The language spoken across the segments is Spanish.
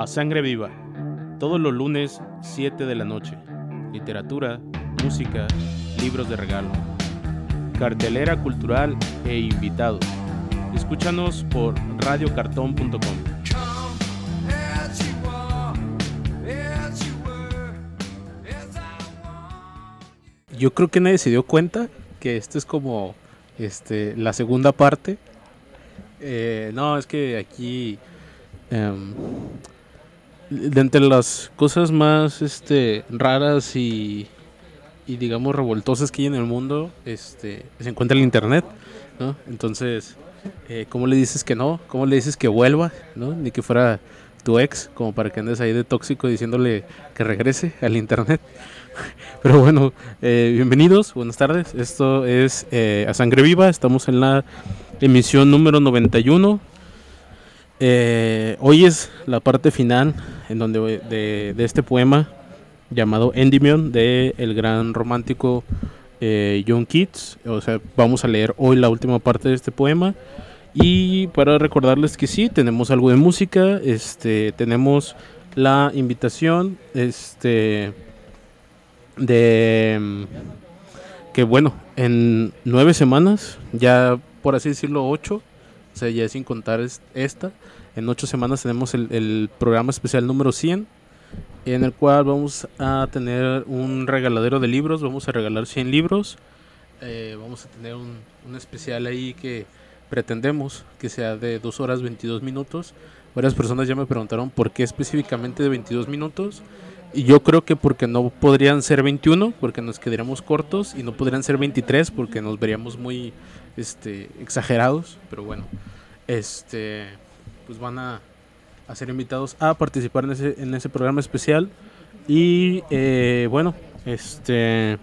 A Sangre Viva, todos los lunes 7 de la noche. Literatura, música, libros de regalo. Cartelera cultural e invitados. Escúchanos por radiocartón.com. Yo creo que nadie se dio cuenta que esto es como este, la segunda parte. Eh, no, es que aquí em, de entre las cosas más este, raras y, y, digamos revoltosas que hay en el mundo, este, se encuentra el internet, ¿no? Entonces, eh, ¿cómo le dices que no? ¿Cómo le dices que vuelva? ¿no? Ni que fuera tu ex, como para que andes ahí de tóxico diciéndole que regrese al internet. Pero bueno, eh, bienvenidos, buenas tardes. Esto es eh, A Sangre Viva, estamos en la emisión número 91 eh, hoy es la parte final en donde de, este poema llamado Endymion de el gran romántico eh, John Keats. O sea, vamos a leer hoy la última parte de este poema. Y para recordarles que sí, tenemos algo de música, este, tenemos la invitación, este, de que bueno, en nueve semanas, ya por así decirlo ocho, o sea, ya sin contar esta, en ocho semanas tenemos el, programa especial número 100, en el cual vamos a tener un regaladero de libros, vamos a regalar 100 libros, eh, vamos a tener un, un, especial ahí que pretendemos que sea de 2 horas 22 minutos. Varias personas ya me preguntaron por qué específicamente de 22 minutos. Y yo creo que porque no podrían ser 21, porque nos quedaríamos cortos, y no podrían ser 23, porque nos veríamos muy este, exagerados. Pero bueno, este pues van a, ser invitados a participar en ese, en ese programa especial. Y eh, bueno, este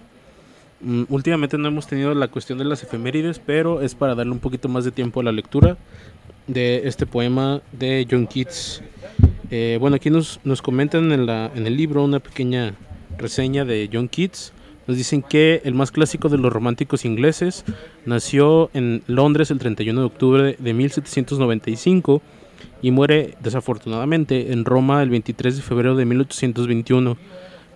mm, últimamente no hemos tenido la cuestión de las efemérides, pero es para darle un poquito más de tiempo a la lectura de este poema de John Keats. Eh, bueno, aquí nos, nos comentan en, la, en el libro una pequeña reseña de John Keats. Nos dicen que el más clásico de los románticos ingleses nació en Londres el 31 de octubre de 1795 y muere desafortunadamente en Roma el 23 de febrero de 1821.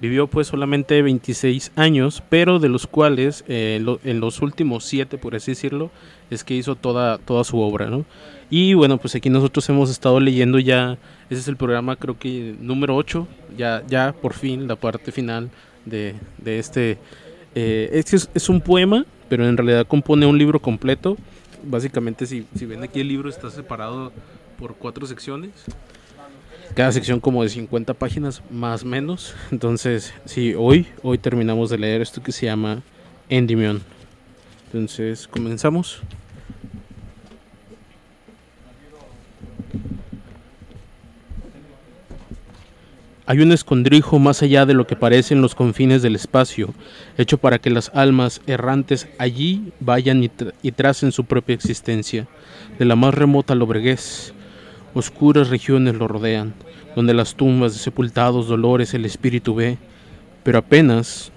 Vivió pues solamente 26 años, pero de los cuales eh, en los últimos 7, por así decirlo, es que hizo toda, toda su obra. ¿no? Y bueno, pues aquí nosotros hemos estado leyendo ya, ese es el programa creo que número 8, ya, ya por fin la parte final de, de este... Eh, es, es un poema, pero en realidad compone un libro completo. Básicamente si, si ven aquí el libro está separado por cuatro secciones. Cada sección como de 50 páginas más menos. Entonces, sí, hoy, hoy terminamos de leer esto que se llama Endymion. Entonces, comenzamos. Hay un escondrijo más allá de lo que parecen los confines del espacio, hecho para que las almas errantes allí vayan y, y tracen su propia existencia, de la más remota lobreguez Oscuras regiones lo rodean, donde las tumbas de sepultados dolores el espíritu ve, pero apenas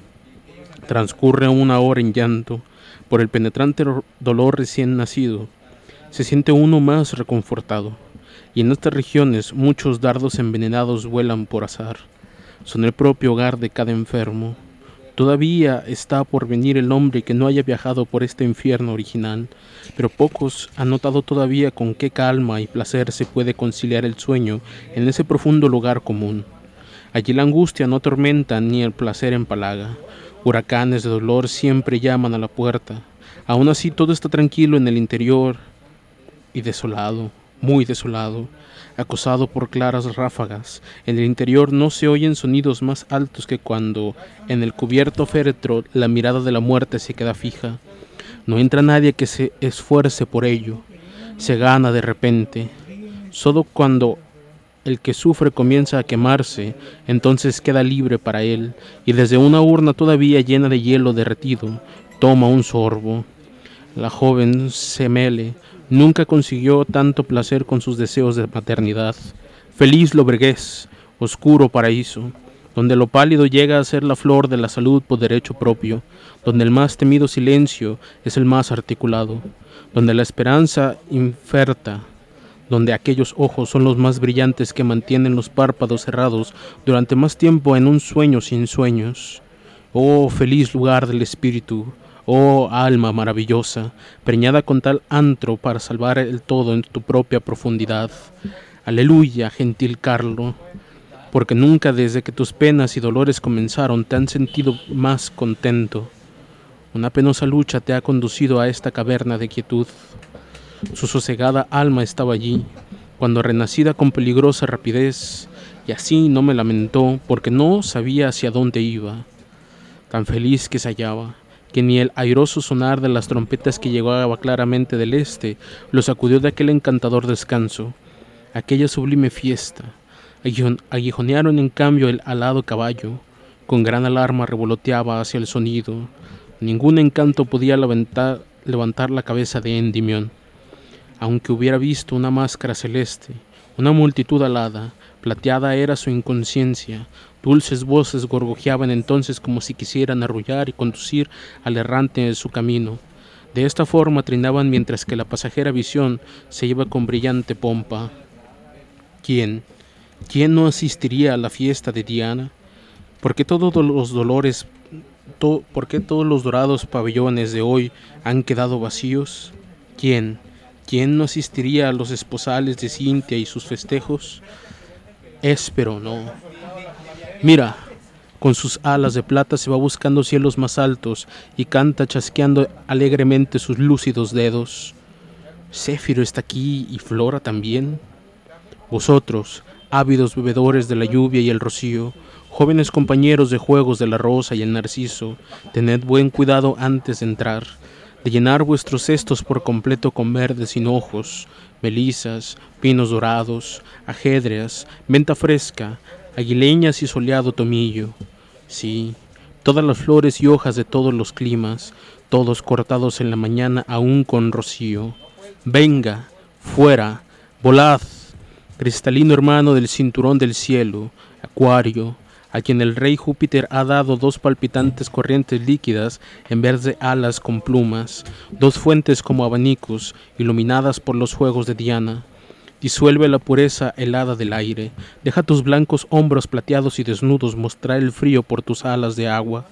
transcurre una hora en llanto por el penetrante dolor recién nacido, se siente uno más reconfortado, y en estas regiones muchos dardos envenenados vuelan por azar, son el propio hogar de cada enfermo, Todavía está por venir el hombre que no haya viajado por este infierno original, pero pocos han notado todavía con qué calma y placer se puede conciliar el sueño en ese profundo lugar común. Allí la angustia no atormenta ni el placer empalaga. Huracanes de dolor siempre llaman a la puerta. Aún así todo está tranquilo en el interior y desolado, muy desolado acosado por claras ráfagas. En el interior no se oyen sonidos más altos que cuando en el cubierto féretro la mirada de la muerte se queda fija. No entra nadie que se esfuerce por ello. Se gana de repente. Solo cuando el que sufre comienza a quemarse, entonces queda libre para él, y desde una urna todavía llena de hielo derretido, toma un sorbo. La joven se mele, Nunca consiguió tanto placer con sus deseos de maternidad. Feliz lobregués, oscuro paraíso, donde lo pálido llega a ser la flor de la salud por derecho propio, donde el más temido silencio es el más articulado, donde la esperanza inferta donde aquellos ojos son los más brillantes que mantienen los párpados cerrados durante más tiempo en un sueño sin sueños. Oh feliz lugar del espíritu, oh alma maravillosa, preñada con tal antro para salvar el todo en tu propia profundidad. Aleluya, gentil Carlo, porque nunca desde que tus penas y dolores comenzaron te han sentido más contento. Una penosa lucha te ha conducido a esta caverna de quietud. Su sosegada alma estaba allí, cuando renacida con peligrosa rapidez, y así no me lamentó porque no sabía hacia dónde iba. Tan feliz que se hallaba, que ni el airoso sonar de las trompetas que llegaba claramente del este lo sacudió de aquel encantador descanso, aquella sublime fiesta. Aguijonearon en cambio el alado caballo, con gran alarma revoloteaba hacia el sonido. Ningún encanto podía levantar, levantar la cabeza de Endimión aunque hubiera visto una máscara celeste, una multitud alada, plateada era su inconsciencia, dulces voces gorgojeaban entonces como si quisieran arrullar y conducir al errante en su camino. De esta forma trinaban mientras que la pasajera visión se iba con brillante pompa. ¿Quién? ¿Quién no asistiría a la fiesta de Diana? ¿Por qué todos los dolores, por qué todos los dorados pabellones de hoy han quedado vacíos? ¿Quién? ¿Quién no asistiría a los esposales de Cintia y sus festejos? Espero no. Mira, con sus alas de plata se va buscando cielos más altos y canta chasqueando alegremente sus lúcidos dedos. Céfiro está aquí y Flora también. Vosotros, ávidos bebedores de la lluvia y el rocío, jóvenes compañeros de juegos de la rosa y el narciso, tened buen cuidado antes de entrar de llenar vuestros cestos por completo con verdes hinojos, melisas, pinos dorados, ajedreas, menta fresca, aguileñas y soleado tomillo. Sí, todas las flores y hojas de todos los climas, todos cortados en la mañana aún con rocío. Venga, fuera, volad, cristalino hermano del cinturón del cielo, acuario, a quien el rey Júpiter ha dado dos palpitantes corrientes líquidas en vez de alas con plumas, dos fuentes como abanicos, iluminadas por los juegos de Diana. Disuelve la pureza helada del aire, deja tus blancos hombros plateados y desnudos mostrar el frío por tus alas de agua.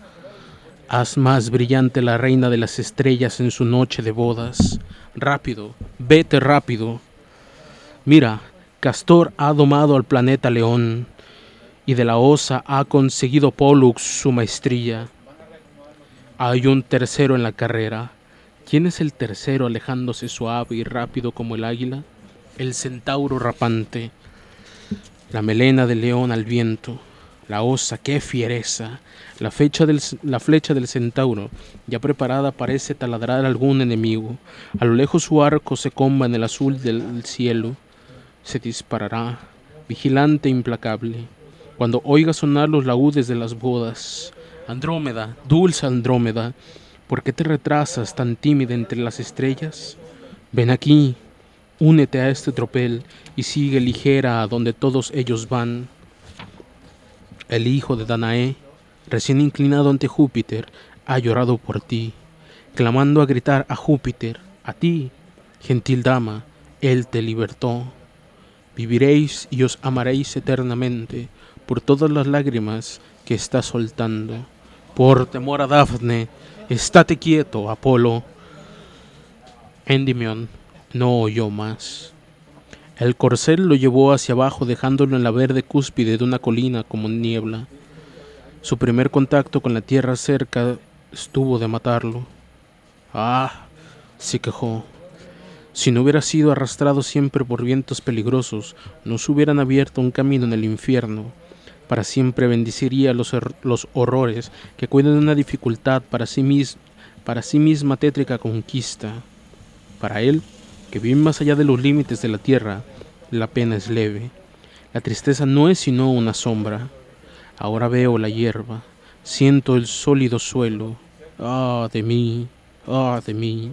Haz más brillante la reina de las estrellas en su noche de bodas. Rápido, vete rápido. Mira, Castor ha domado al planeta León y de la osa ha conseguido Pollux su maestría. Hay un tercero en la carrera. ¿Quién es el tercero alejándose suave y rápido como el águila? El centauro rapante. La melena del león al viento. La osa, qué fiereza. La, del, la flecha del centauro, ya preparada, parece taladrar algún enemigo. A lo lejos su arco se comba en el azul del cielo. Se disparará, vigilante e implacable cuando oiga sonar los laúdes de las bodas. Andrómeda, dulce Andrómeda, ¿por qué te retrasas tan tímida entre las estrellas? Ven aquí, únete a este tropel y sigue ligera a donde todos ellos van. El hijo de Danae, recién inclinado ante Júpiter, ha llorado por ti, clamando a gritar a Júpiter, a ti, gentil dama, él te libertó. Viviréis y os amaréis eternamente, por todas las lágrimas que está soltando. Por temor a Dafne, estate quieto, Apolo. Endymion no oyó más. El corcel lo llevó hacia abajo dejándolo en la verde cúspide de una colina como niebla. Su primer contacto con la tierra cerca estuvo de matarlo. Ah, se quejó. Si no hubiera sido arrastrado siempre por vientos peligrosos, nos hubieran abierto un camino en el infierno para siempre bendiciría los, los horrores que cuidan una dificultad para sí, para sí misma tétrica conquista. Para él, que vive más allá de los límites de la tierra, la pena es leve. La tristeza no es sino una sombra. Ahora veo la hierba, siento el sólido suelo. Ah, de mí, ah, de mí.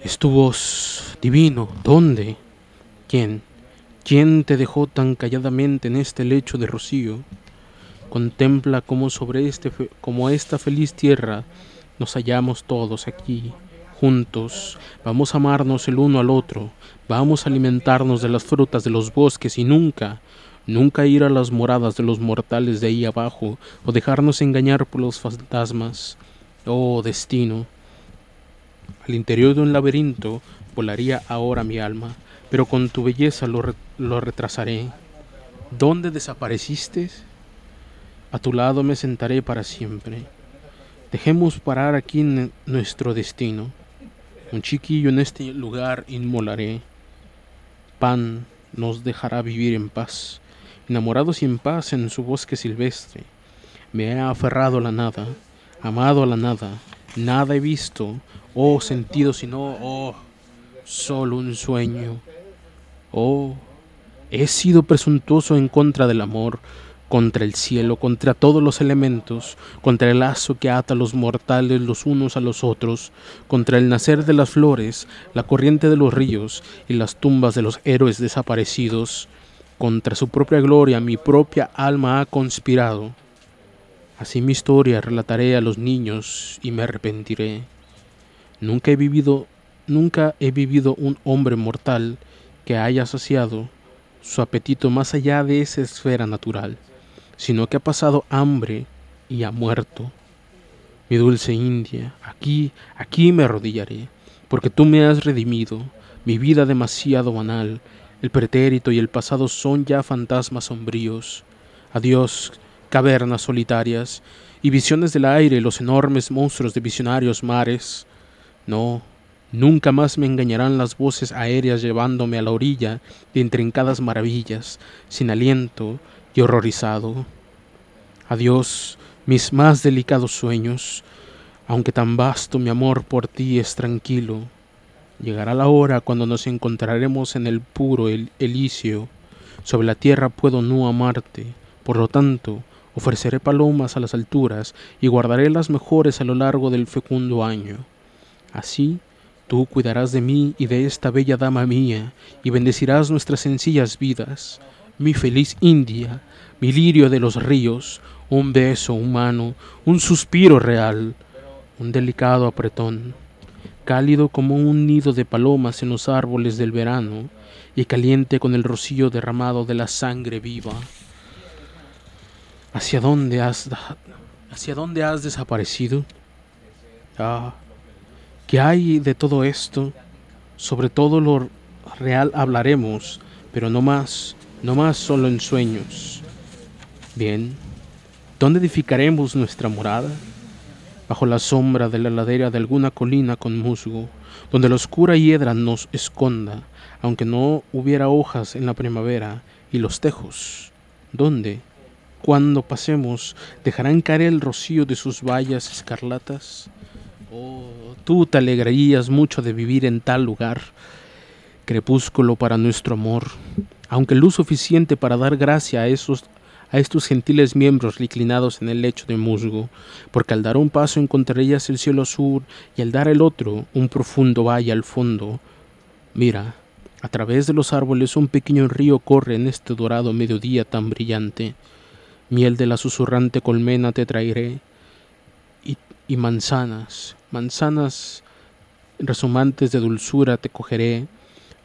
Es tu voz, divino, ¿dónde? ¿Quién? ¿Quién te dejó tan calladamente en este lecho de rocío? Contempla cómo sobre este como esta feliz tierra nos hallamos todos aquí, juntos, vamos a amarnos el uno al otro, vamos a alimentarnos de las frutas de los bosques y nunca, nunca ir a las moradas de los mortales de ahí abajo o dejarnos engañar por los fantasmas. Oh destino. Al interior de un laberinto volaría ahora mi alma, pero con tu belleza lo, lo retrasaré. ¿Dónde desapareciste? A tu lado me sentaré para siempre. Dejemos parar aquí nuestro destino. Un chiquillo en este lugar inmolaré. Pan nos dejará vivir en paz, enamorados y en paz en su bosque silvestre. Me he aferrado a la nada, amado a la nada, nada he visto, oh sentido sino, oh, solo un sueño. Oh, he sido presuntuoso en contra del amor, contra el cielo, contra todos los elementos, contra el lazo que ata a los mortales los unos a los otros, contra el nacer de las flores, la corriente de los ríos y las tumbas de los héroes desaparecidos, contra su propia gloria mi propia alma ha conspirado. Así mi historia relataré a los niños y me arrepentiré. Nunca he vivido, nunca he vivido un hombre mortal que haya saciado su apetito más allá de esa esfera natural sino que ha pasado hambre y ha muerto. Mi dulce India, aquí, aquí me arrodillaré, porque tú me has redimido, mi vida demasiado banal, el pretérito y el pasado son ya fantasmas sombríos. Adiós, cavernas solitarias, y visiones del aire, los enormes monstruos de visionarios mares. No, nunca más me engañarán las voces aéreas llevándome a la orilla de intrincadas maravillas, sin aliento, y horrorizado. Adiós, mis más delicados sueños, aunque tan vasto mi amor por ti es tranquilo. Llegará la hora cuando nos encontraremos en el puro el elicio. Sobre la tierra puedo no amarte, por lo tanto, ofreceré palomas a las alturas y guardaré las mejores a lo largo del fecundo año. Así, tú cuidarás de mí y de esta bella dama mía, y bendecirás nuestras sencillas vidas mi feliz India, mi lirio de los ríos, un beso humano, un suspiro real, un delicado apretón, cálido como un nido de palomas en los árboles del verano y caliente con el rocío derramado de la sangre viva. ¿Hacia dónde has, hacia dónde has desaparecido? Ah, ¿qué hay de todo esto? Sobre todo lo real hablaremos, pero no más no más solo en sueños. Bien, ¿dónde edificaremos nuestra morada? Bajo la sombra de la ladera de alguna colina con musgo, donde la oscura hiedra nos esconda, aunque no hubiera hojas en la primavera, y los tejos. ¿Dónde? Cuando pasemos, dejarán caer el rocío de sus vallas escarlatas. Oh, tú te alegrarías mucho de vivir en tal lugar, crepúsculo para nuestro amor, aunque luz suficiente para dar gracia a esos a estos gentiles miembros reclinados en el lecho de musgo, porque al dar un paso encontrarías el cielo sur y al dar el otro un profundo valle al fondo. Mira, a través de los árboles un pequeño río corre en este dorado mediodía tan brillante. Miel de la susurrante colmena te traeré y, y manzanas, manzanas resumantes de dulzura te cogeré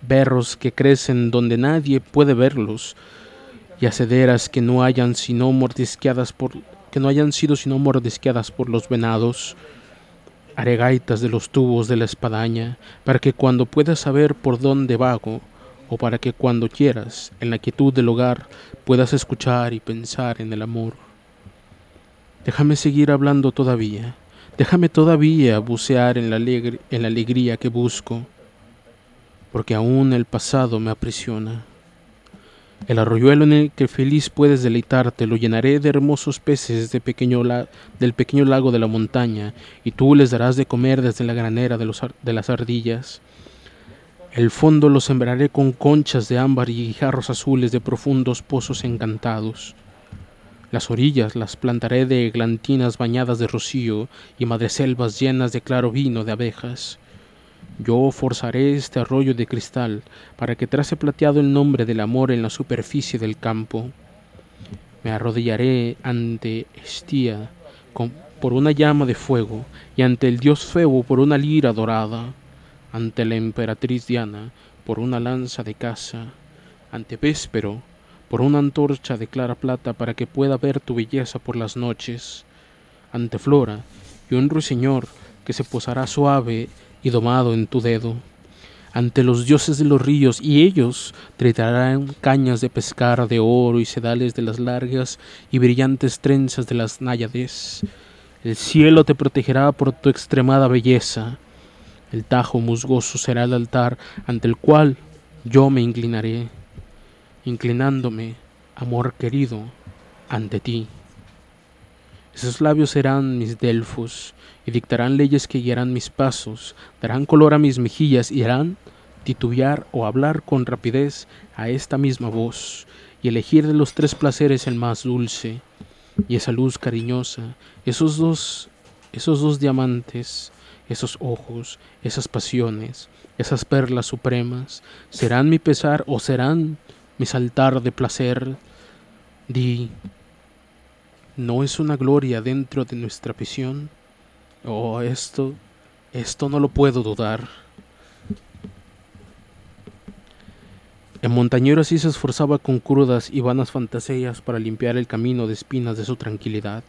berros que crecen donde nadie puede verlos, y acederas que no hayan sino mordisqueadas por que no hayan sido sino mordisqueadas por los venados, aregaitas de los tubos de la espadaña, para que cuando puedas saber por dónde vago, o para que cuando quieras, en la quietud del hogar, puedas escuchar y pensar en el amor. Déjame seguir hablando todavía, déjame todavía bucear en la, en la alegría que busco, porque aún el pasado me aprisiona. El arroyuelo en el que feliz puedes deleitarte lo llenaré de hermosos peces de pequeño del pequeño lago de la montaña, y tú les darás de comer desde la granera de, los, de las ardillas. El fondo lo sembraré con conchas de ámbar y guijarros azules de profundos pozos encantados. Las orillas las plantaré de eglantinas bañadas de rocío y madreselvas llenas de claro vino de abejas. Yo forzaré este arroyo de cristal para que trace plateado el nombre del amor en la superficie del campo. Me arrodillaré ante Estía por una llama de fuego, y ante el dios Febo por una lira dorada, ante la emperatriz Diana por una lanza de caza, ante Véspero por una antorcha de clara plata para que pueda ver tu belleza por las noches, ante Flora y un ruiseñor que se posará suave y domado en tu dedo, ante los dioses de los ríos, y ellos tritarán cañas de pescar de oro y sedales de las largas y brillantes trenzas de las náyades. El cielo te protegerá por tu extremada belleza. El tajo musgoso será el altar ante el cual yo me inclinaré, inclinándome, amor querido, ante ti. Esos labios serán mis delfos y dictarán leyes que guiarán mis pasos, darán color a mis mejillas y harán titubear o hablar con rapidez a esta misma voz y elegir de los tres placeres el más dulce y esa luz cariñosa, esos dos, esos dos diamantes, esos ojos, esas pasiones, esas perlas supremas, serán mi pesar o serán mi saltar de placer. Di, ¿No es una gloria dentro de nuestra visión? Oh, esto, esto no lo puedo dudar. El montañero así se esforzaba con crudas y vanas fantasías para limpiar el camino de espinas de su tranquilidad.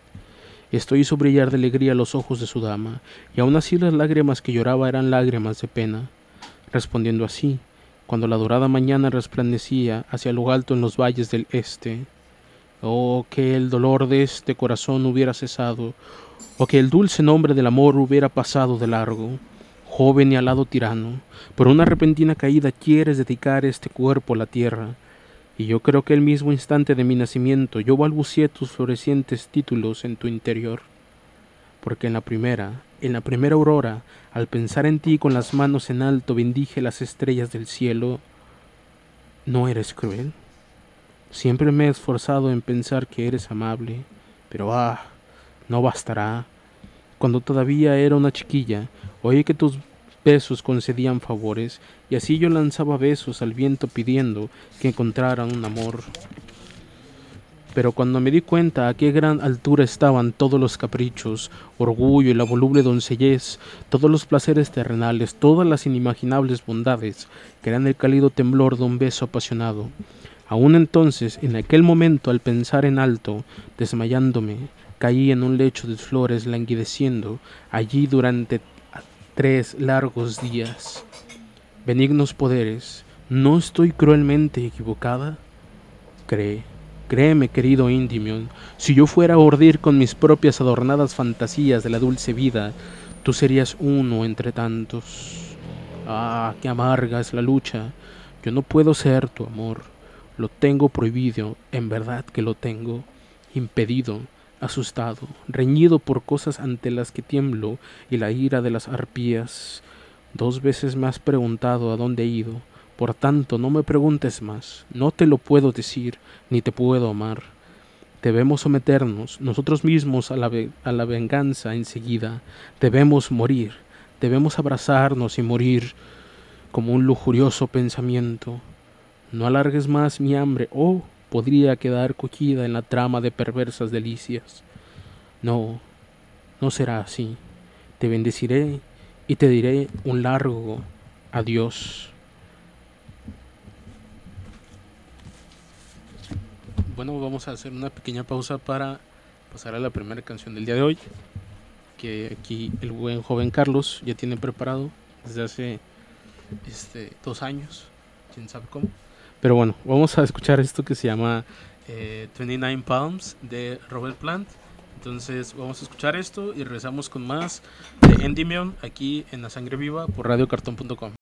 Esto hizo brillar de alegría los ojos de su dama, y aun así las lágrimas que lloraba eran lágrimas de pena. Respondiendo así, cuando la dorada mañana resplandecía hacia lo alto en los valles del este, Oh, que el dolor de este corazón hubiera cesado, o que el dulce nombre del amor hubiera pasado de largo. Joven y alado tirano, por una repentina caída quieres dedicar este cuerpo a la tierra, y yo creo que el mismo instante de mi nacimiento yo balbucié tus florecientes títulos en tu interior, porque en la primera, en la primera aurora, al pensar en ti con las manos en alto bendije las estrellas del cielo, ¿no eres cruel? Siempre me he esforzado en pensar que eres amable, pero ah, no bastará. Cuando todavía era una chiquilla, oí que tus besos concedían favores, y así yo lanzaba besos al viento pidiendo que encontraran un amor. Pero cuando me di cuenta a qué gran altura estaban todos los caprichos, orgullo y la voluble doncellez, todos los placeres terrenales, todas las inimaginables bondades, que eran el cálido temblor de un beso apasionado, Aún entonces, en aquel momento, al pensar en alto, desmayándome, caí en un lecho de flores languideciendo allí durante tres largos días. Benignos poderes, ¿no estoy cruelmente equivocada? Cree, créeme, querido Indimion, si yo fuera a ordir con mis propias adornadas fantasías de la dulce vida, tú serías uno entre tantos. Ah, qué amarga es la lucha. Yo no puedo ser tu amor. Lo tengo prohibido, en verdad que lo tengo, impedido, asustado, reñido por cosas ante las que tiemblo y la ira de las arpías. Dos veces me has preguntado a dónde he ido, por tanto no me preguntes más, no te lo puedo decir, ni te puedo amar. Debemos someternos nosotros mismos a la, a la venganza enseguida, debemos morir, debemos abrazarnos y morir como un lujurioso pensamiento, no alargues más mi hambre, oh, podría quedar cogida en la trama de perversas delicias. No, no será así. Te bendeciré y te diré un largo adiós. Bueno, vamos a hacer una pequeña pausa para pasar a la primera canción del día de hoy, que aquí el buen joven Carlos ya tiene preparado desde hace este, dos años, quién sabe cómo. Pero bueno, vamos a escuchar esto que se llama 29 eh, Palms de Robert Plant. Entonces vamos a escuchar esto y regresamos con más de Endymion aquí en La Sangre Viva por radiocartón.com.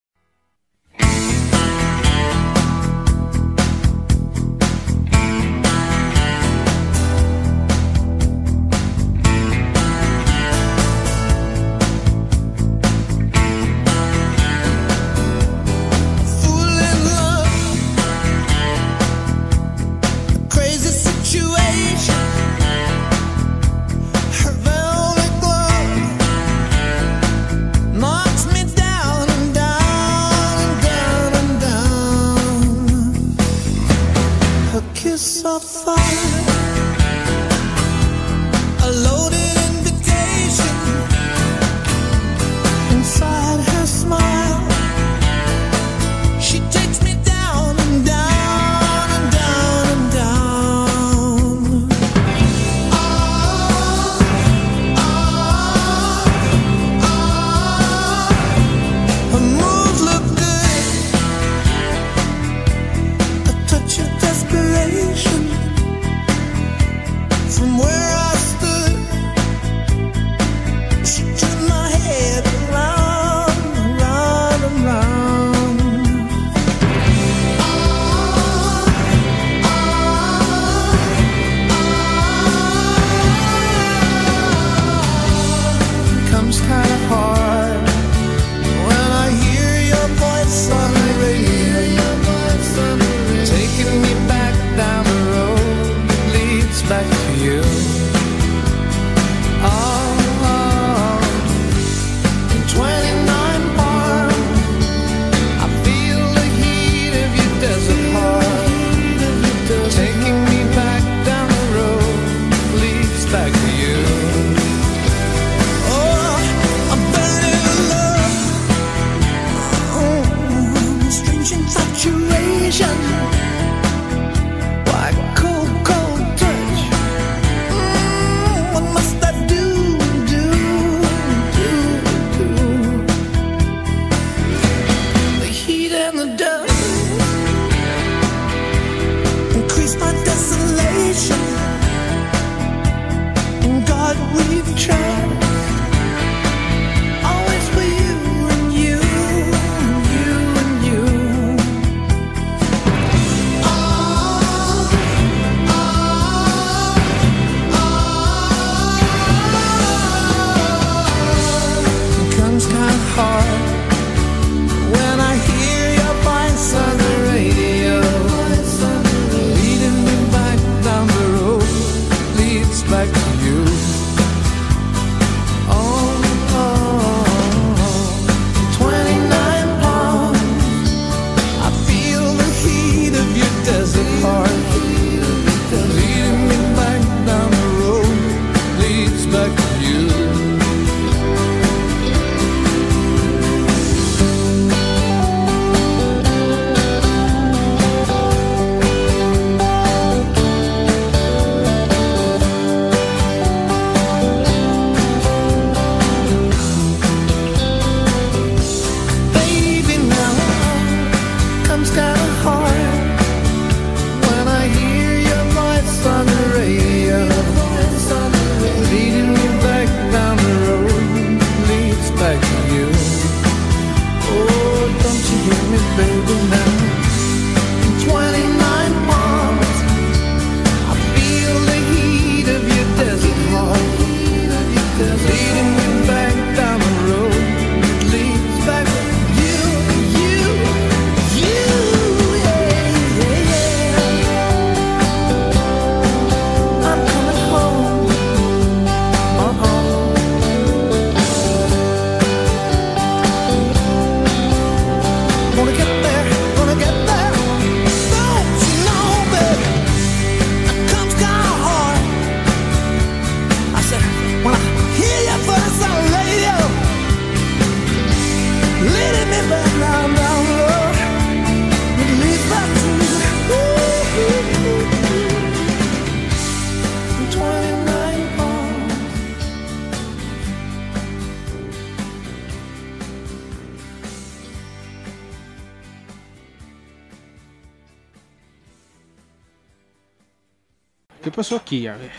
aquí? A ver.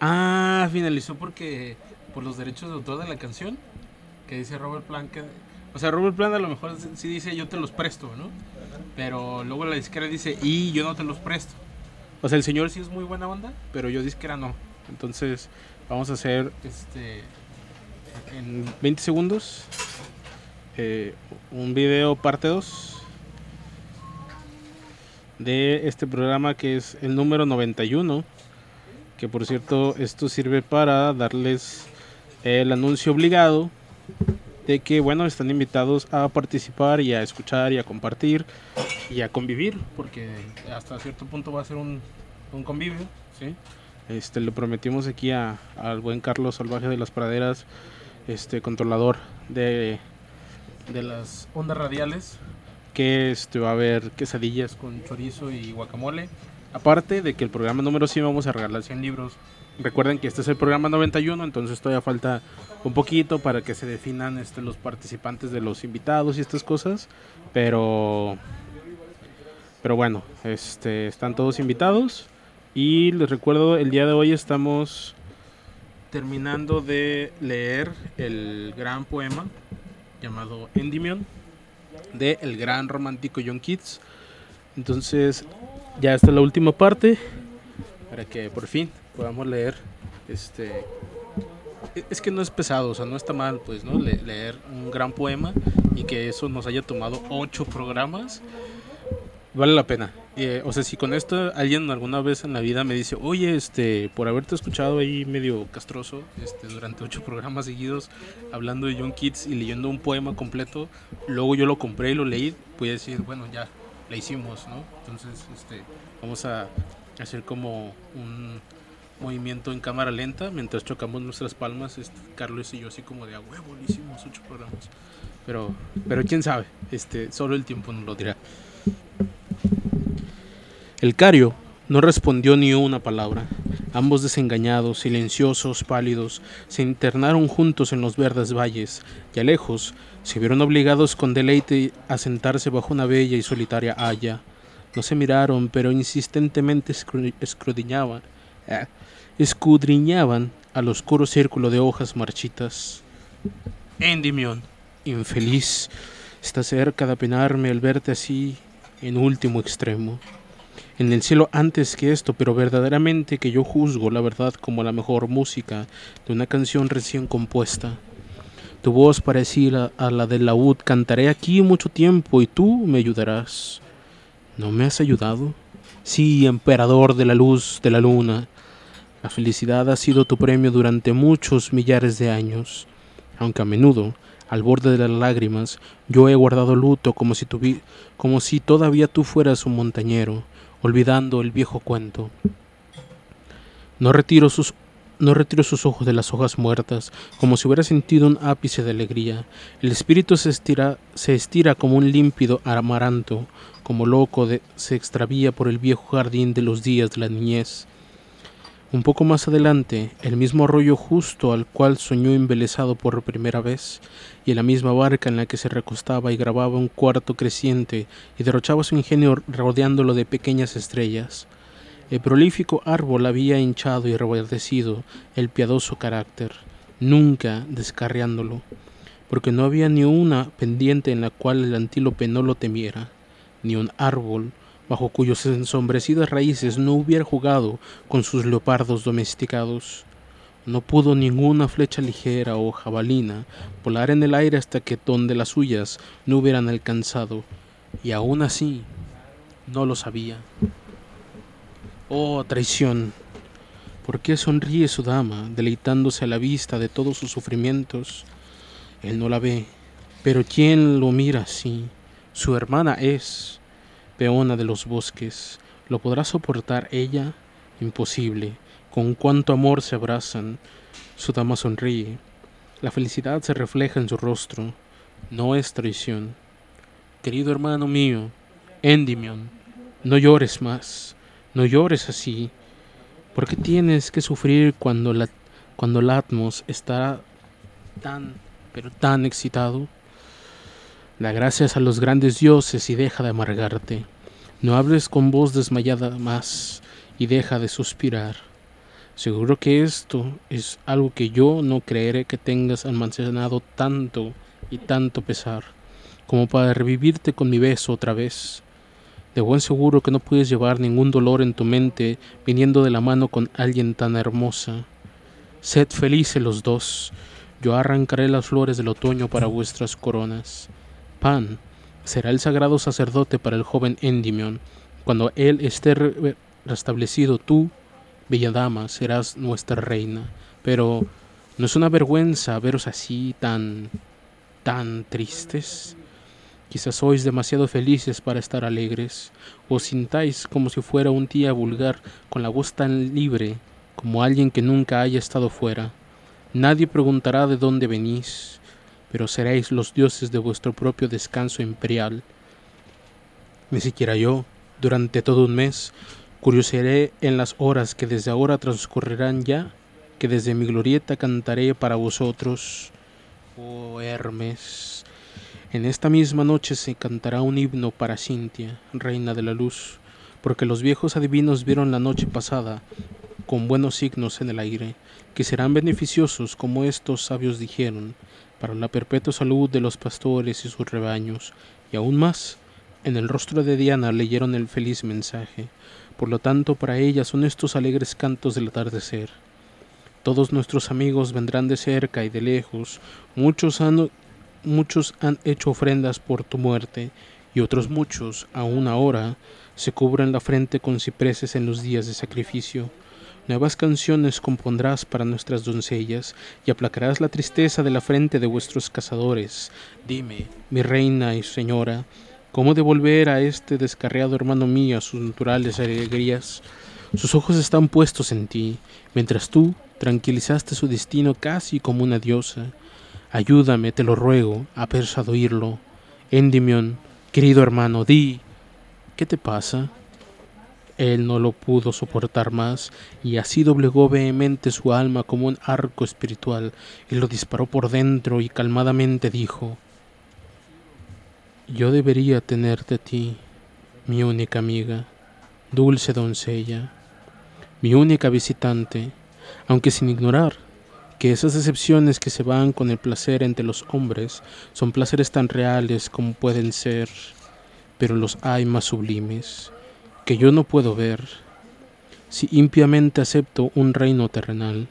Ah, finalizó porque por los derechos de autor de la canción que dice Robert Plant que o sea, Robert Plant a lo mejor sí dice yo te los presto, ¿no? Pero luego la disquera dice y yo no te los presto. O sea, el señor sí es muy buena onda, pero yo disquera no. Entonces, vamos a hacer este en 20 segundos eh, un video parte 2 de este programa que es el número 91. Que por cierto, esto sirve para darles el anuncio obligado de que, bueno, están invitados a participar y a escuchar y a compartir y a convivir, porque hasta cierto punto va a ser un, un convivio, ¿sí? Este, le prometimos aquí a, al buen Carlos Salvaje de las Praderas, este controlador de, de las ondas radiales, que este, va a haber quesadillas con chorizo y guacamole. Aparte de que el programa número 100 vamos a regalar 100 libros. Recuerden que este es el programa 91, entonces todavía falta un poquito para que se definan este, los participantes de los invitados y estas cosas. Pero, pero bueno, este, están todos invitados. Y les recuerdo, el día de hoy estamos terminando de leer el gran poema llamado Endymion de el gran romántico John Keats. Entonces, ya está la última parte para que por fin podamos leer este es que no es pesado, o sea, no está mal, pues, ¿no? leer un gran poema y que eso nos haya tomado ocho programas, vale la pena. Eh, o sea, si con esto alguien alguna vez en la vida me dice, oye, este, por haberte escuchado ahí medio castroso, este, durante ocho programas seguidos, hablando de John Keats y leyendo un poema completo, luego yo lo compré y lo leí, voy a decir, bueno, ya, la hicimos, ¿no? Entonces, este, vamos a hacer como un movimiento en cámara lenta mientras chocamos nuestras palmas, este, Carlos y yo así como de a huevo, le hicimos ocho programas. Pero, pero quién sabe, este, solo el tiempo nos lo dirá. El cario no respondió ni una palabra. Ambos desengañados, silenciosos, pálidos, se internaron juntos en los verdes valles, y a lejos se vieron obligados con deleite a sentarse bajo una bella y solitaria haya. No se miraron, pero insistentemente escudriñaban, eh, escudriñaban al oscuro círculo de hojas marchitas. Endymion, infeliz, está cerca de apenarme al verte así en último extremo en el cielo antes que esto, pero verdaderamente que yo juzgo la verdad como la mejor música de una canción recién compuesta. Tu voz parecida a la del laúd, cantaré aquí mucho tiempo y tú me ayudarás. ¿No me has ayudado? Sí, emperador de la luz de la luna. La felicidad ha sido tu premio durante muchos millares de años, aunque a menudo, al borde de las lágrimas, yo he guardado luto como si, como si todavía tú fueras un montañero olvidando el viejo cuento. No retiro sus no retiro sus ojos de las hojas muertas, como si hubiera sentido un ápice de alegría. El espíritu se estira, se estira como un límpido amaranto, como loco se extravía por el viejo jardín de los días de la niñez. Un poco más adelante, el mismo arroyo justo al cual soñó embelesado por primera vez, y la misma barca en la que se recostaba y grababa un cuarto creciente y derrochaba su ingenio rodeándolo de pequeñas estrellas. El prolífico árbol había hinchado y reverdecido el piadoso carácter, nunca descarriándolo, porque no había ni una pendiente en la cual el antílope no lo temiera, ni un árbol bajo cuyos ensombrecidas raíces no hubiera jugado con sus leopardos domesticados. No pudo ninguna flecha ligera o jabalina volar en el aire hasta que donde las suyas no hubieran alcanzado, y aún así no lo sabía. Oh, traición. ¿Por qué sonríe su dama, deleitándose a la vista de todos sus sufrimientos? Él no la ve, pero ¿quién lo mira así? Su hermana es, de los bosques, ¿lo podrá soportar ella? Imposible. Con cuánto amor se abrazan. Su dama sonríe. La felicidad se refleja en su rostro. No es traición. Querido hermano mío, Endymion, no llores más. No llores así. ¿Por qué tienes que sufrir cuando la cuando Latmos está tan pero tan excitado? La gracias a los grandes dioses y deja de amargarte. No hables con voz desmayada más y deja de suspirar. Seguro que esto es algo que yo no creeré que tengas almacenado tanto y tanto pesar, como para revivirte con mi beso otra vez. De buen seguro que no puedes llevar ningún dolor en tu mente viniendo de la mano con alguien tan hermosa. Sed felices los dos. Yo arrancaré las flores del otoño para vuestras coronas. Pan será el sagrado sacerdote para el joven Endymion. Cuando él esté restablecido, tú, bella dama, serás nuestra reina. Pero no es una vergüenza veros así tan, tan tristes. Quizás sois demasiado felices para estar alegres, o sintáis como si fuera un día vulgar, con la voz tan libre como alguien que nunca haya estado fuera. Nadie preguntará de dónde venís, pero seréis los dioses de vuestro propio descanso imperial. Ni siquiera yo, durante todo un mes, curiosearé en las horas que desde ahora transcurrirán ya, que desde mi glorieta cantaré para vosotros, oh Hermes. En esta misma noche se cantará un himno para Cintia, reina de la luz, porque los viejos adivinos vieron la noche pasada con buenos signos en el aire, que serán beneficiosos como estos sabios dijeron, para la perpetua salud de los pastores y sus rebaños, y aún más, en el rostro de Diana leyeron el feliz mensaje. Por lo tanto, para ella son estos alegres cantos del atardecer. Todos nuestros amigos vendrán de cerca y de lejos, muchos han, muchos han hecho ofrendas por tu muerte, y otros muchos, aún ahora, se cubren la frente con cipreses en los días de sacrificio. Nuevas canciones compondrás para nuestras doncellas y aplacarás la tristeza de la frente de vuestros cazadores. Dime, mi reina y señora, ¿cómo devolver a este descarriado hermano mío sus naturales alegrías? Sus ojos están puestos en ti, mientras tú tranquilizaste su destino casi como una diosa. Ayúdame, te lo ruego, a persuadirlo. Endymion, querido hermano, di, ¿qué te pasa? Él no lo pudo soportar más y así doblegó vehemente su alma como un arco espiritual y lo disparó por dentro y calmadamente dijo, Yo debería tenerte a ti, mi única amiga, dulce doncella, mi única visitante, aunque sin ignorar que esas decepciones que se van con el placer entre los hombres son placeres tan reales como pueden ser, pero los hay más sublimes, que yo no puedo ver, si impiamente acepto un reino terrenal.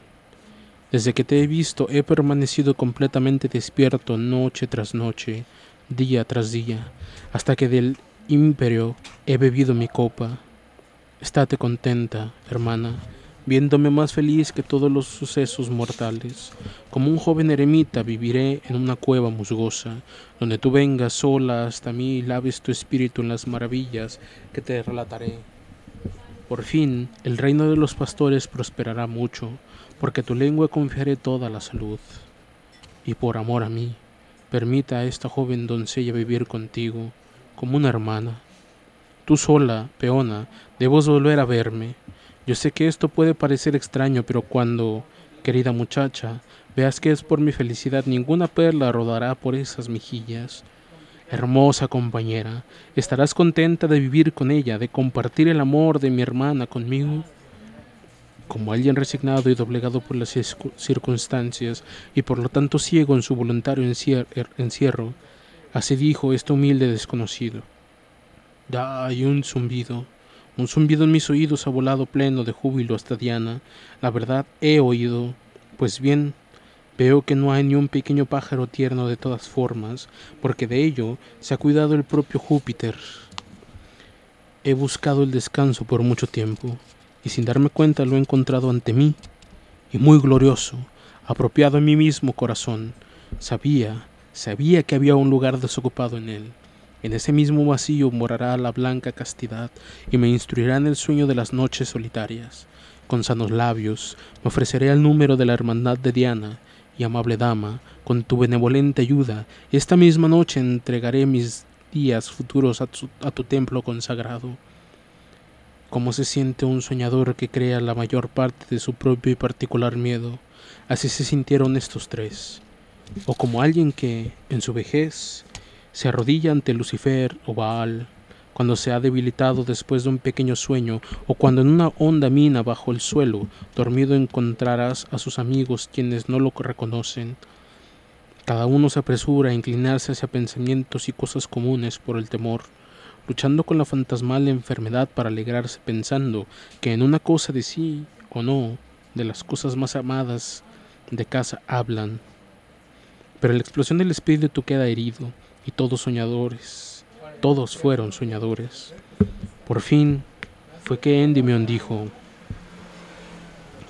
Desde que te he visto he permanecido completamente despierto noche tras noche, día tras día, hasta que del imperio he bebido mi copa. Estate contenta, hermana, viéndome más feliz que todos los sucesos mortales. Como un joven eremita viviré en una cueva musgosa, donde tú vengas sola hasta mí y laves tu espíritu en las maravillas que te relataré. Por fin, el reino de los pastores prosperará mucho, porque tu lengua confiaré toda la salud. Y por amor a mí, permita a esta joven doncella vivir contigo, como una hermana. Tú sola, peona, debes volver a verme, yo sé que esto puede parecer extraño, pero cuando, querida muchacha, veas que es por mi felicidad, ninguna perla rodará por esas mejillas. Hermosa compañera, ¿estarás contenta de vivir con ella, de compartir el amor de mi hermana conmigo? Como alguien resignado y doblegado por las circunstancias y por lo tanto ciego en su voluntario encierro, así dijo este humilde desconocido. Da hay un zumbido un zumbido en mis oídos ha volado pleno de júbilo hasta Diana. La verdad he oído. Pues bien, veo que no hay ni un pequeño pájaro tierno de todas formas, porque de ello se ha cuidado el propio Júpiter. He buscado el descanso por mucho tiempo, y sin darme cuenta lo he encontrado ante mí, y muy glorioso, apropiado en mi mismo corazón. Sabía, sabía que había un lugar desocupado en él en ese mismo vacío morará la blanca castidad y me instruirá en el sueño de las noches solitarias. Con sanos labios me ofreceré al número de la hermandad de Diana y amable dama, con tu benevolente ayuda, esta misma noche entregaré mis días futuros a tu, a tu templo consagrado. Como se siente un soñador que crea la mayor parte de su propio y particular miedo, así se sintieron estos tres. O como alguien que, en su vejez, se arrodilla ante Lucifer o Baal, cuando se ha debilitado después de un pequeño sueño, o cuando en una honda mina bajo el suelo, dormido encontrarás a sus amigos quienes no lo reconocen. Cada uno se apresura a inclinarse hacia pensamientos y cosas comunes por el temor, luchando con la fantasmal enfermedad para alegrarse pensando que en una cosa de sí o no, de las cosas más amadas de casa hablan. Pero la explosión del espíritu queda herido, y todos soñadores, todos fueron soñadores. Por fin fue que Endymion dijo,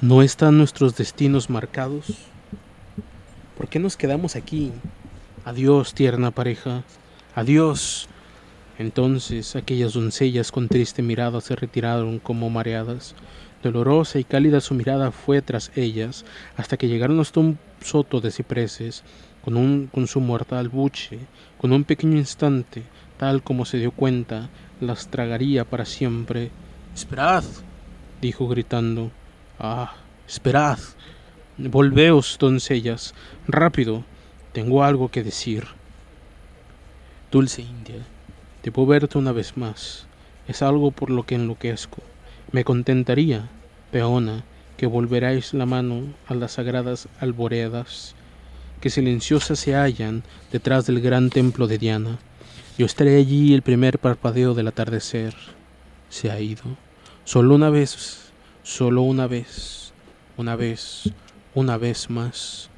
¿no están nuestros destinos marcados? ¿Por qué nos quedamos aquí? Adiós, tierna pareja, adiós. Entonces aquellas doncellas con triste mirada se retiraron como mareadas. Dolorosa y cálida su mirada fue tras ellas hasta que llegaron hasta un soto de cipreses con, un, con su mortal buche, con un pequeño instante, tal como se dio cuenta, las tragaría para siempre. Esperad, dijo gritando. Ah, esperad. Volveos, doncellas, rápido, tengo algo que decir. Dulce India, debo verte una vez más. Es algo por lo que enloquezco. Me contentaría, peona, que volveráis la mano a las sagradas alboredas que silenciosas se hallan detrás del gran templo de Diana. Yo estaré allí el primer parpadeo del atardecer. Se ha ido. Solo una vez, solo una vez, una vez, una vez más.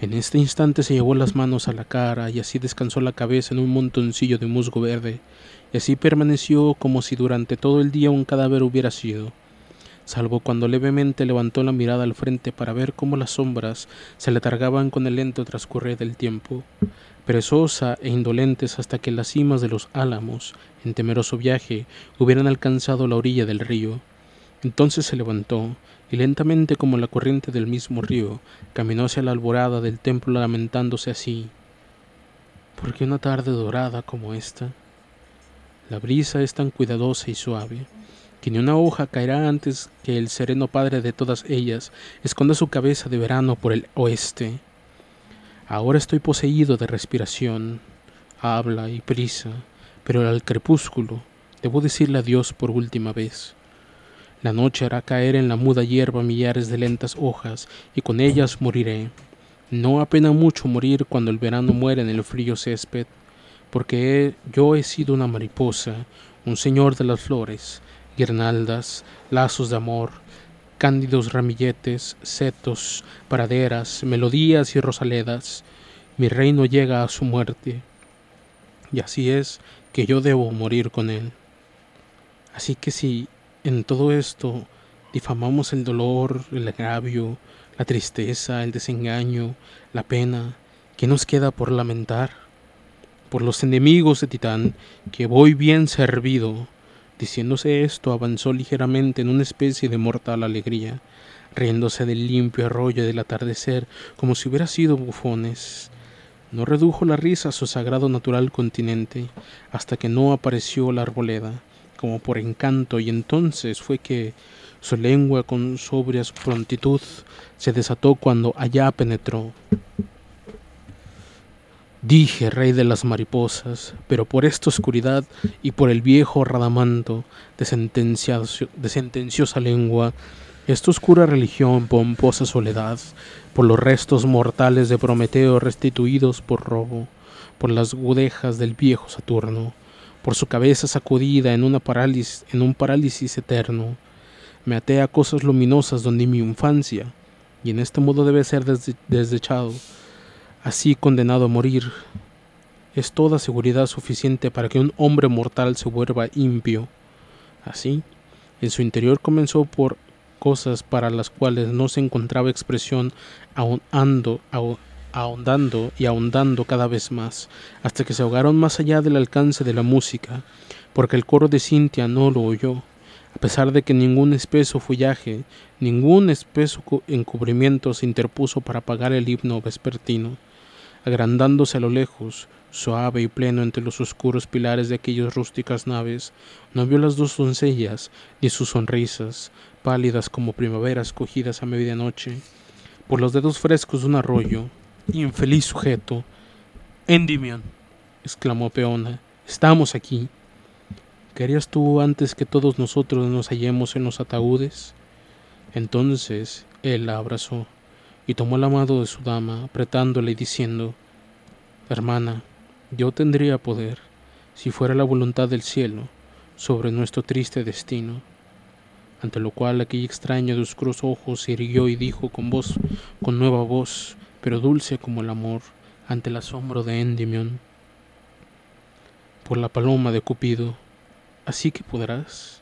En este instante se llevó las manos a la cara y así descansó la cabeza en un montoncillo de musgo verde, y así permaneció como si durante todo el día un cadáver hubiera sido salvo cuando levemente levantó la mirada al frente para ver cómo las sombras se le targaban con el lento transcurrir del tiempo, perezosa e indolentes hasta que las cimas de los álamos, en temeroso viaje, hubieran alcanzado la orilla del río. Entonces se levantó, y lentamente como la corriente del mismo río, caminó hacia la alborada del templo lamentándose así. ¿Por qué una tarde dorada como esta? La brisa es tan cuidadosa y suave, que ni una hoja caerá antes que el sereno padre de todas ellas esconda su cabeza de verano por el oeste. Ahora estoy poseído de respiración, habla y prisa, pero al crepúsculo debo decirle adiós por última vez. La noche hará caer en la muda hierba millares de lentas hojas, y con ellas moriré. No apena mucho morir cuando el verano muere en el frío césped, porque yo he sido una mariposa, un señor de las flores, guirnaldas, lazos de amor, cándidos ramilletes, setos, praderas, melodías y rosaledas. Mi reino llega a su muerte, y así es que yo debo morir con él. Así que si en todo esto difamamos el dolor, el agravio, la tristeza, el desengaño, la pena, ¿qué nos queda por lamentar? Por los enemigos de Titán, que voy bien servido. Diciéndose esto, avanzó ligeramente en una especie de mortal alegría, riéndose del limpio arroyo del atardecer como si hubiera sido bufones. No redujo la risa a su sagrado natural continente, hasta que no apareció la arboleda como por encanto, y entonces fue que su lengua con sobria prontitud se desató cuando allá penetró. Dije, rey de las mariposas, pero por esta oscuridad y por el viejo radamanto de, sentenciosa lengua, esta oscura religión, pomposa soledad, por los restos mortales de Prometeo restituidos por robo, por las gudejas del viejo Saturno, por su cabeza sacudida en, una parálisis, un parálisis eterno. Me até a cosas luminosas donde mi infancia, y en este modo debe ser desdechado, así condenado a morir. Es toda seguridad suficiente para que un hombre mortal se vuelva impio. Así, en su interior comenzó por cosas para las cuales no se encontraba expresión aun ando, ahondando y ahondando cada vez más, hasta que se ahogaron más allá del alcance de la música, porque el coro de Cintia no lo oyó, a pesar de que ningún espeso follaje, ningún espeso encubrimiento se interpuso para apagar el himno vespertino, agrandándose a lo lejos, suave y pleno entre los oscuros pilares de aquellas rústicas naves, no vio las dos doncellas, ni sus sonrisas, pálidas como primaveras cogidas a medianoche, por los dedos frescos de un arroyo, Infeliz sujeto. Endymion, exclamó Peona, estamos aquí. ¿Querías tú antes que todos nosotros nos hallemos en los ataúdes? Entonces él la abrazó y tomó la mano de su dama, apretándole y diciendo, Hermana, yo tendría poder, si fuera la voluntad del cielo, sobre nuestro triste destino. Ante lo cual aquel extraño de oscuros ojos se irguió y dijo con voz, con nueva voz, pero dulce como el amor ante el asombro de Endymion, por la paloma de Cupido, así que podrás,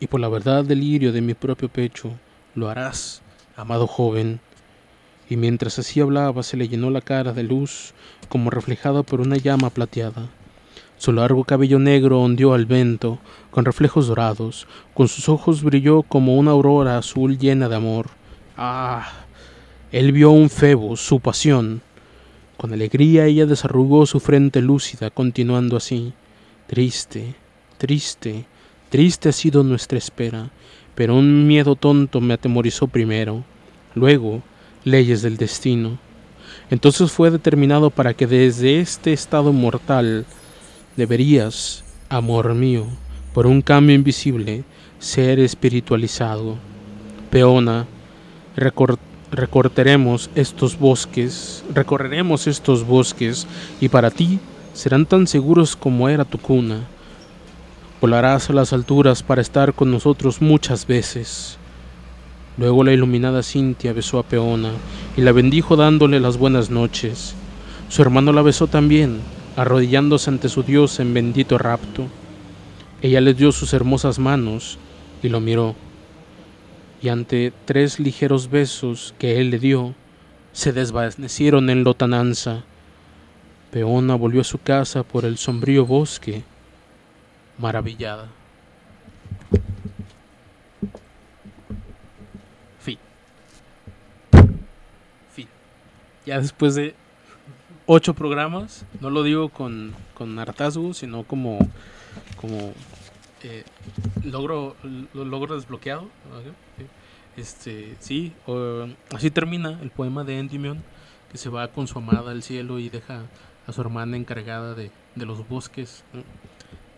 y por la verdad delirio de mi propio pecho, lo harás, amado joven. Y mientras así hablaba se le llenó la cara de luz como reflejada por una llama plateada. Su largo cabello negro ondeó al viento, con reflejos dorados, con sus ojos brilló como una aurora azul llena de amor. Ah, él vio un Febo, su pasión. Con alegría ella desarrugó su frente lúcida, continuando así. Triste, triste, triste ha sido nuestra espera, pero un miedo tonto me atemorizó primero, luego leyes del destino. Entonces fue determinado para que desde este estado mortal deberías, amor mío, por un cambio invisible, ser espiritualizado. Peona, recortó recorreremos estos bosques, recorreremos estos bosques y para ti serán tan seguros como era tu cuna. Volarás a las alturas para estar con nosotros muchas veces. Luego la iluminada Cintia besó a Peona y la bendijo dándole las buenas noches. Su hermano la besó también, arrodillándose ante su Dios en bendito rapto. Ella le dio sus hermosas manos y lo miró y ante tres ligeros besos que él le dio, se desvanecieron en lotananza. Peona volvió a su casa por el sombrío bosque, maravillada. Fin. Fin. Ya después de ocho programas, no lo digo con, con hartazgo, sino como, como eh, logro, lo logro desbloqueado. Este, sí, así termina el poema de Endymion, que se va con su amada al cielo y deja a su hermana encargada de, de los bosques.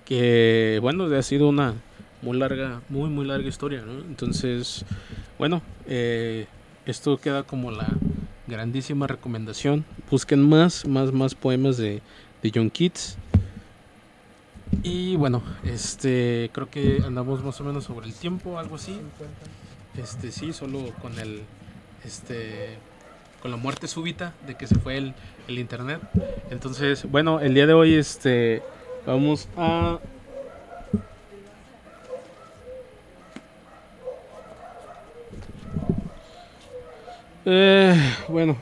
Que bueno, ha sido una muy larga, muy, muy larga historia. Entonces, bueno, eh, esto queda como la grandísima recomendación. Busquen más, más, más poemas de, de John Keats. Y bueno, este creo que andamos más o menos sobre el tiempo, algo así. Este sí, solo con el este con la muerte súbita de que se fue el, el internet. Entonces, bueno, el día de hoy este vamos a eh, bueno,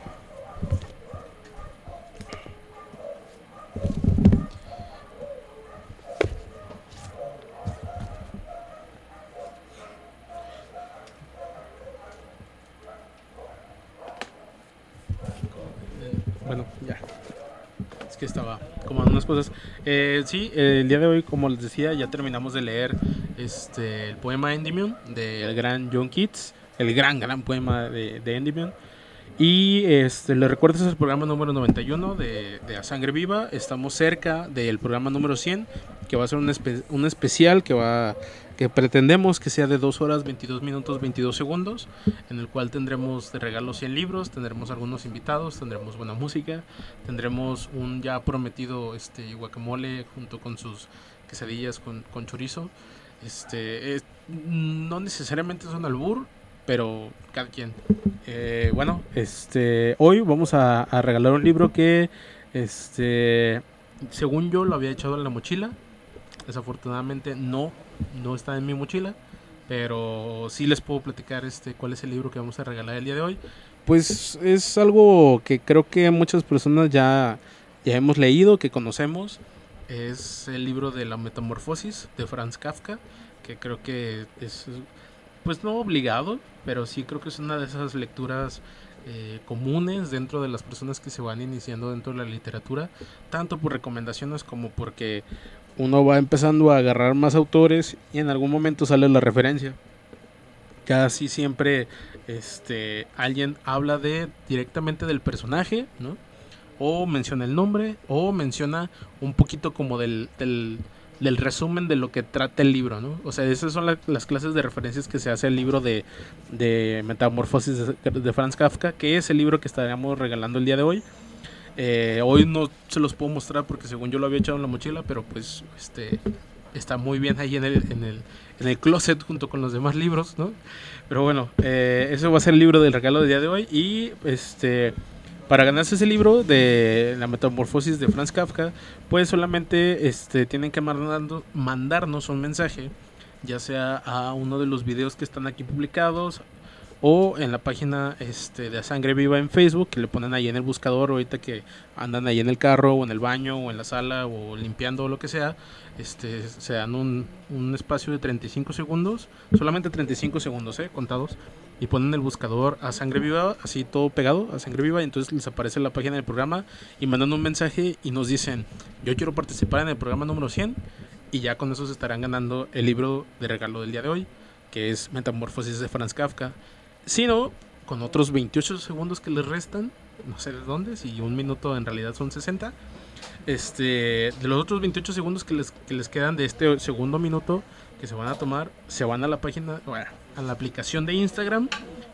estaba como unas cosas. Eh, sí, el día de hoy, como les decía, ya terminamos de leer este, el poema Endymion del gran John Keats, el gran, gran poema de, de Endymion. Y este, les recuerdo, es el programa número 91 de, de A Sangre Viva. Estamos cerca del programa número 100, que va a ser un, un especial que va que pretendemos que sea de 2 horas 22 minutos 22 segundos, en el cual tendremos de regalo 100 libros, tendremos algunos invitados, tendremos buena música, tendremos un ya prometido este guacamole junto con sus quesadillas con, con chorizo. Este, no necesariamente son albur, pero cada quien. Eh, bueno, este, hoy vamos a, a regalar un libro que, este, según yo lo había echado en la mochila, Desafortunadamente no, no está en mi mochila, pero sí les puedo platicar este cuál es el libro que vamos a regalar el día de hoy. Pues es algo que creo que muchas personas ya, ya hemos leído, que conocemos. Es el libro de la metamorfosis de Franz Kafka, que creo que es, pues no obligado, pero sí creo que es una de esas lecturas eh, comunes dentro de las personas que se van iniciando dentro de la literatura, tanto por recomendaciones como porque uno va empezando a agarrar más autores y en algún momento sale la referencia. Casi siempre este, alguien habla de directamente del personaje, ¿no? O menciona el nombre, o menciona un poquito como del, del, resumen de lo que trata el libro, ¿no? O sea, esas son las clases de referencias que se hace el libro de, de Metamorfosis de, de Franz Kafka, que es el libro que estaríamos regalando el día de hoy. Eh, hoy no se los puedo mostrar porque según yo lo había echado en la mochila, pero pues este está muy bien ahí en el, en el, en el closet junto con los demás libros, ¿no? Pero bueno, eh, ese va a ser el libro del regalo del día de hoy y este para ganarse ese libro de la metamorfosis de Franz Kafka, pues solamente este, tienen que mandarnos un mensaje, ya sea a uno de los videos que están aquí publicados, o en la página este, de Sangre Viva en Facebook, que le ponen ahí en el buscador, ahorita que andan ahí en el carro, o en el baño, o en la sala, o limpiando, o lo que sea, este, se dan un, un espacio de 35 segundos, solamente 35 segundos, ¿eh? Contados, y ponen el buscador a Sangre Viva, así todo pegado, a Sangre Viva, y entonces les aparece la página del programa, y mandan un mensaje y nos dicen, yo quiero participar en el programa número 100, y ya con eso se estarán ganando el libro de regalo del día de hoy, que es Metamorfosis de Franz Kafka sino con otros 28 segundos que les restan, no sé de dónde, si un minuto en realidad son 60. Este, de los otros 28 segundos que les, que les quedan de este segundo minuto que se van a tomar, se van a la página, a la aplicación de Instagram,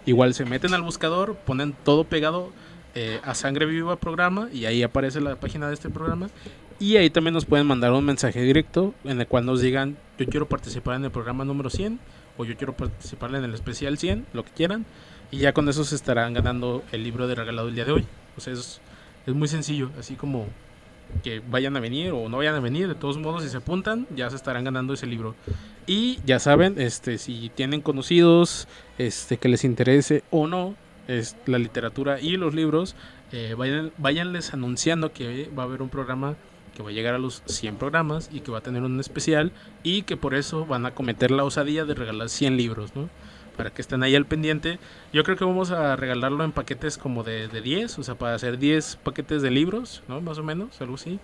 igual se meten al buscador, ponen todo pegado eh, a Sangre Viva programa y ahí aparece la página de este programa y ahí también nos pueden mandar un mensaje directo en el cual nos digan yo quiero participar en el programa número 100 o yo quiero participar en el especial 100, lo que quieran. Y ya con eso se estarán ganando el libro de regalado el día de hoy. O sea, es, es muy sencillo, así como que vayan a venir o no vayan a venir, de todos modos si se apuntan ya se estarán ganando ese libro. Y ya saben, este si tienen conocidos este que les interese o no es la literatura y los libros, eh, vayan vayanles anunciando que va a haber un programa que va a llegar a los 100 programas y que va a tener un especial y que por eso van a cometer la osadía de regalar 100 libros. Para que estén ahí al pendiente. Yo creo que vamos a regalarlo en paquetes como de, de 10, o sea, para hacer 10 paquetes de libros, ¿no? Más o menos, algo así.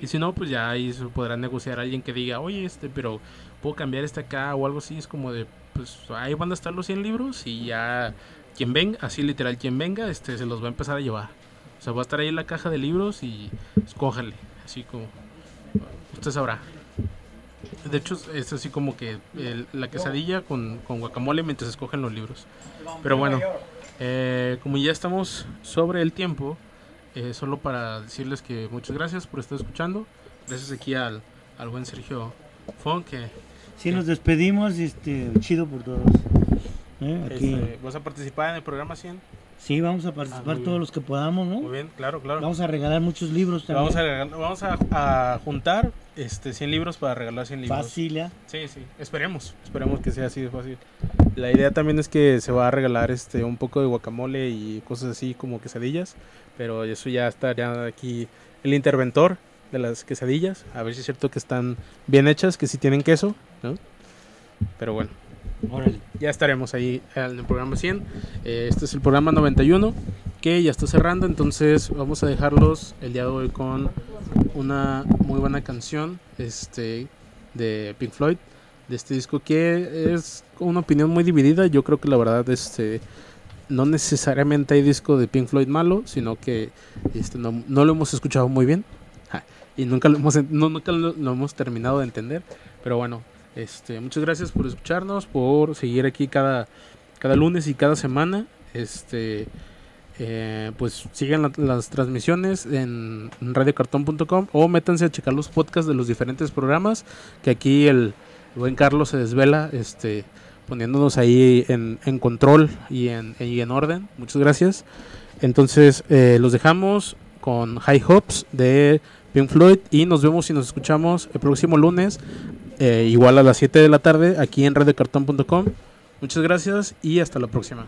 Y si no, pues ya ahí se podrá negociar alguien que diga, oye, este, pero puedo cambiar este acá o algo así. Es como de, pues ahí van a estar los 100 libros y ya quien venga, así literal, quien venga, este, se los va a empezar a llevar. O sea, va a estar ahí en la caja de libros y escójale, así como, usted sabrá. De hecho, es así como que la quesadilla con, con, guacamole mientras escogen los libros. Pero bueno, eh, como ya estamos sobre el tiempo, eh, solo para decirles que muchas gracias por estar escuchando. Gracias aquí al, al buen Sergio Fon que... Sí, nos despedimos, este, chido por todos. ¿eh? Este, ¿Vas a participar en el programa 100? Sí, vamos a participar ah, todos los que podamos, ¿no? Muy bien, claro, claro. Vamos a regalar muchos libros también. Vamos a, vamos a, juntar este 100 libros para regalar 100 libros. Fácil, ¿ya? Sí, sí. Esperemos, esperemos que sea así de fácil. La idea también es que se va a regalar este un poco de guacamole y cosas así como quesadillas, pero eso ya estaría aquí el interventor de las quesadillas, a ver si es cierto que están bien hechas, que si tienen queso, ¿no? Pero bueno. Ya estaremos ahí en el programa 100. Eh, este es el programa 91 que ya está cerrando, entonces vamos a dejarlos el día de hoy con una muy buena canción este, de Pink Floyd, de este disco que es una opinión muy dividida. Yo creo que la verdad este, no necesariamente hay disco de Pink Floyd malo, sino que este, no, lo hemos escuchado muy bien y nunca lo hemos, nunca lo hemos terminado de entender. Pero bueno, este, muchas gracias por escucharnos, por seguir aquí cada, cada lunes y cada semana. Este, eh, pues sigan las transmisiones en radiocartón.com o métanse a checar los podcasts de los diferentes programas que aquí el, buen Carlos se desvela este, poniéndonos ahí en, control y en, en, orden. Muchas gracias. Entonces eh, los dejamos con High Hopes de Pink Floyd y nos vemos y nos escuchamos el próximo lunes eh, igual a las 7 de la tarde aquí en reddecartón.com. Muchas gracias y hasta la próxima.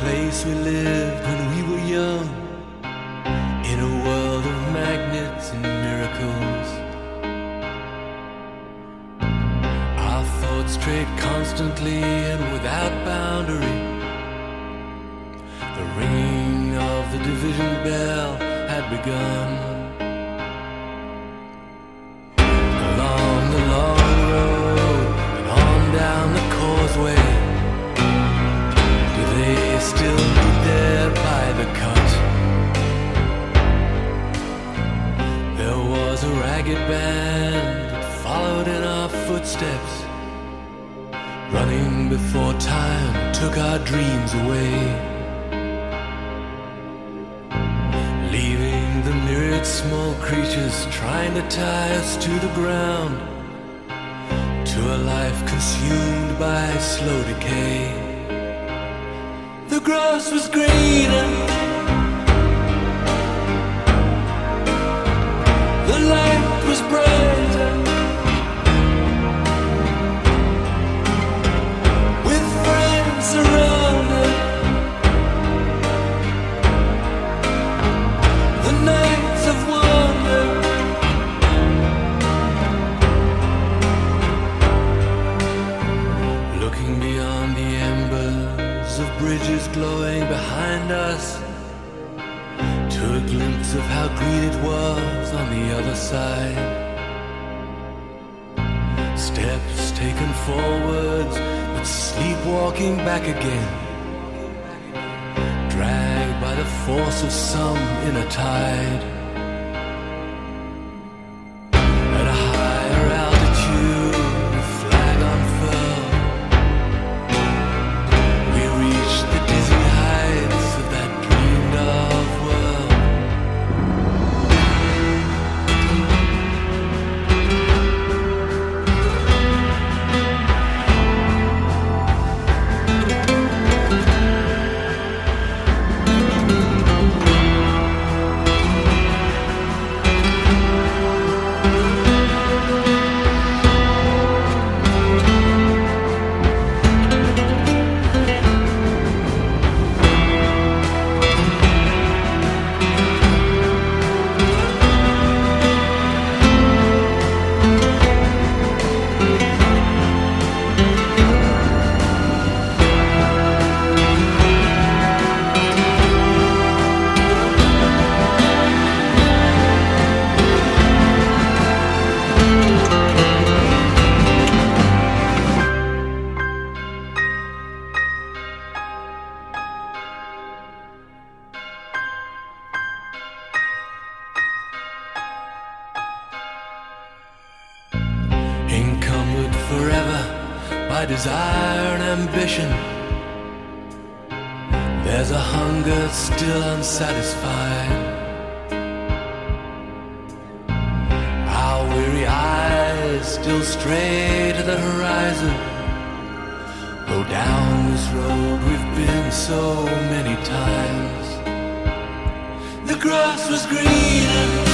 place we lived when we were young in a world of magnets and miracles. Our thoughts strayed constantly and without boundary. The ringing of the division bell had begun. Running before time took our dreams away. Leaving the myriad small creatures trying to tie us to the ground. To a life consumed by slow decay. The grass was greener. other side. Steps taken forwards, but sleepwalking back again. Dragged by the force of some inner tide. Eyes still stray to the horizon. Though down this road we've been so many times. The grass was green and